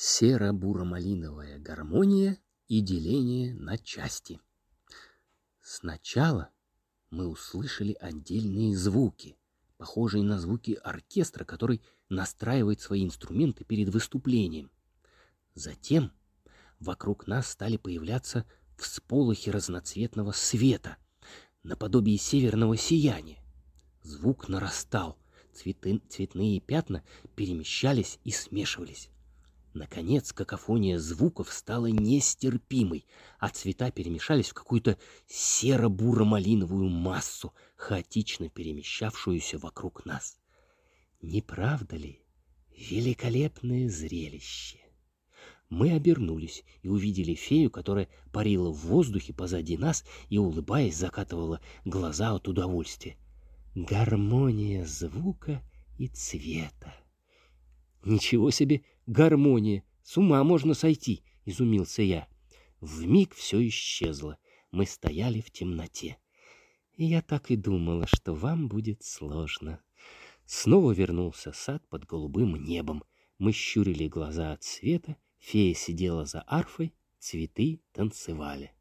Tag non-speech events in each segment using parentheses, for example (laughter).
серо-буро-малиновая гармония и деление на части. Сначала мы услышали отдельные звуки, похожие на звуки оркестра, который настраивает свои инструменты перед выступлением. Затем вокруг нас стали появляться всполохи разноцветного света, наподобие северного сияния. Звук нарастал, цветы, цветные пятна перемещались и смешивались. Наконец, какофония звуков стала нестерпимой, а цвета перемешались в какую-то серо-буро-малиновую массу, хаотично перемещавшуюся вокруг нас. Не правда ли великолепное зрелище? Мы обернулись и увидели фею, которая парила в воздухе позади нас и, улыбаясь, закатывала глаза от удовольствия. Гармония звука и цвета. Ничего себе гармония! С ума можно сойти, изумился я. В миг все исчезло. Мы стояли в темноте. И я так и думала, что вам будет сложно. Снова вернулся сад под голубым небом. Мы щурили глаза от света, фея сидела за арфой, цветы танцевали.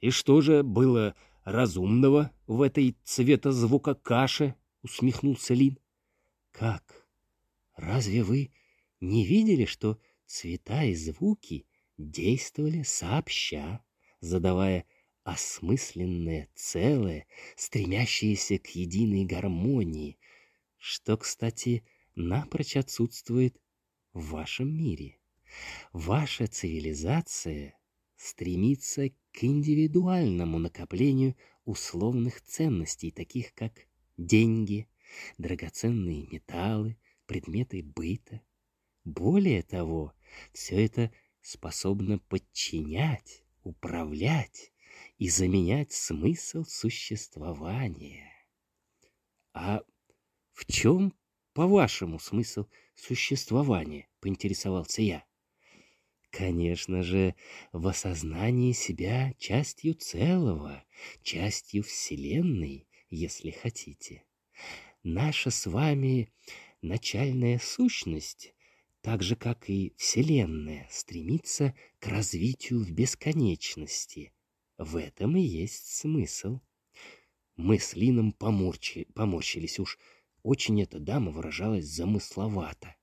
И что же было разумного в этой цветозвука каше? усмехнулся Лин. Как? Разве вы не видели, что цвета и звуки действовали сообща, задавая осмысленное целое, стремящееся к единой гармонии, что, кстати, напрочь отсутствует в вашем мире. Ваша цивилизация стремится к индивидуальному накоплению условных ценностей, таких как деньги, драгоценные металлы, предметы быта. Более того, все это способно подчинять, управлять и заменять смысл существования. А в чем, по-вашему, смысл существования? Поинтересовался я. Конечно же, в осознании себя частью целого, частью Вселенной, если хотите. Наша с вами начальная сущность, так же, как и Вселенная, стремится к развитию в бесконечности. В этом и есть смысл. Мы с Лином поморчи, поморщились уж. Очень эта дама выражалась замысловато.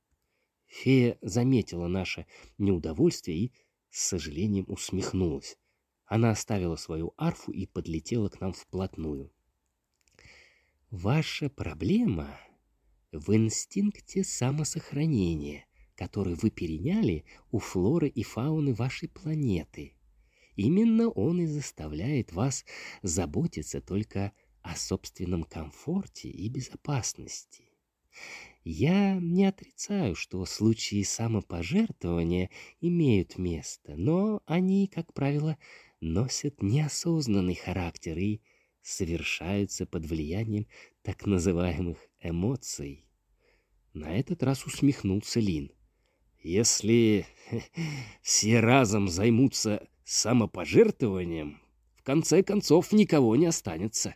Фея заметила наше неудовольствие и с сожалением усмехнулась. Она оставила свою арфу и подлетела к нам вплотную. «Ваша проблема в инстинкте самосохранения, который вы переняли у флоры и фауны вашей планеты. Именно он и заставляет вас заботиться только о собственном комфорте и безопасности. Я не отрицаю, что случаи самопожертвования имеют место, но они, как правило, носят неосознанный характер и совершаются под влиянием так называемых эмоций. На этот раз усмехнулся Лин. Если (laughs) все разом займутся самопожертвованием, в конце концов никого не останется.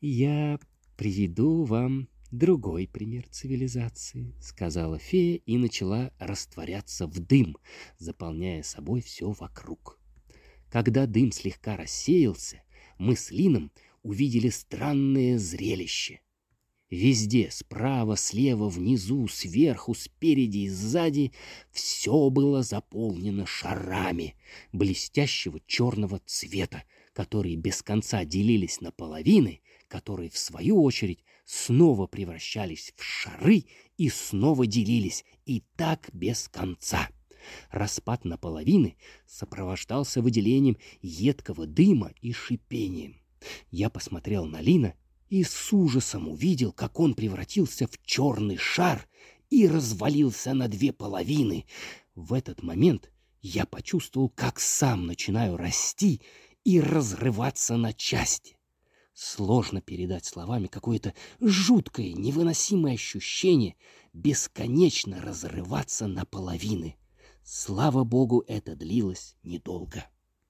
Я приведу вам другой пример цивилизации, сказала фея и начала растворяться в дым, заполняя собой все вокруг. Когда дым слегка рассеялся, мы с Лином увидели странное зрелище. Везде, справа, слева, внизу, сверху, спереди и сзади, все было заполнено шарами блестящего черного цвета, которые без конца делились на половины, которые, в свою очередь, снова превращались в шары и снова делились, и так без конца. Распад на половины сопровождался выделением едкого дыма и шипением. Я посмотрел на Лина и с ужасом увидел, как он превратился в черный шар и развалился на две половины. В этот момент я почувствовал, как сам начинаю расти и разрываться на части. Сложно передать словами какое-то жуткое, невыносимое ощущение бесконечно разрываться на половины. Слава богу, это длилось недолго.